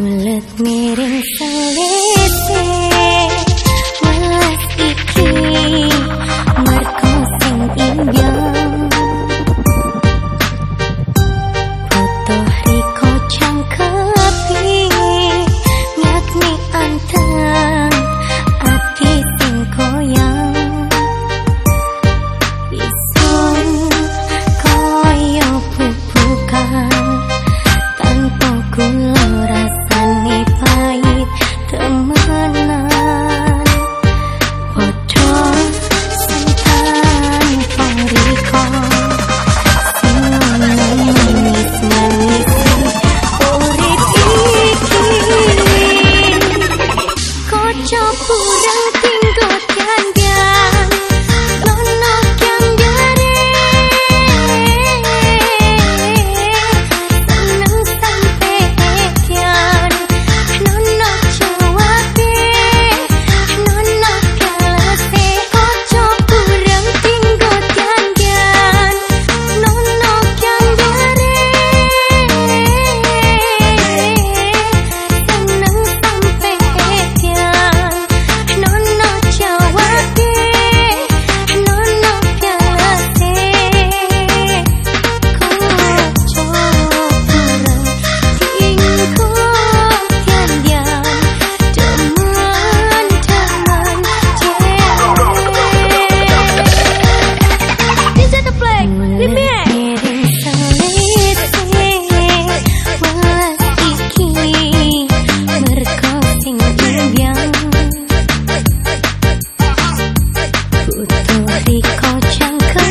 मुल्क मेरे सारे 着不让。Khó 歌